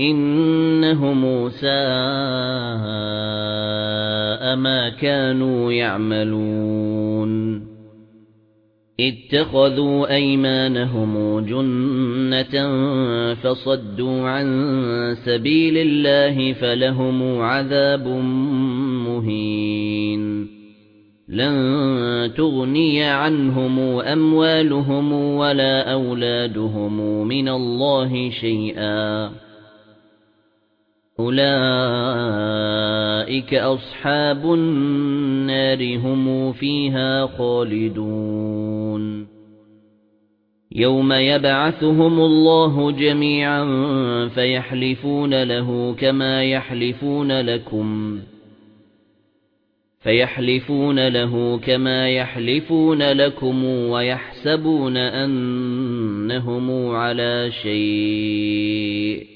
إِنَّهُمْ سَاءَ مَا كَانُوا يَعْمَلُونَ. اتَّخَذُوا أَيْمَانَهُمْ جُنَّةً فَصَدُّوا عَن سَبِيلِ اللَّهِ فَلَهُمْ عَذَابٌ مُهِينٌ. لَن تُغْنِيَ عَنْهُمْ أَمْوَالُهُمْ وَلَا أَوْلَادُهُمْ مِنَ اللَّهِ شَيْئًا. أُولَئِكَ أَصْحَابُ النَّارِ هُمْ فِيهَا خَالِدُونَ يَوْمَ يَبْعَثُهُمُ اللَّهُ جَمِيعًا فَيَحْلِفُونَ لَهُ كَمَا يَحْلِفُونَ لَكُمْ فَيَحْلِفُونَ لَهُ كَمَا يَحْلِفُونَ لَكُمْ وَيَحْسَبُونَ أَنَّهُمْ عَلَى شَيْءٍ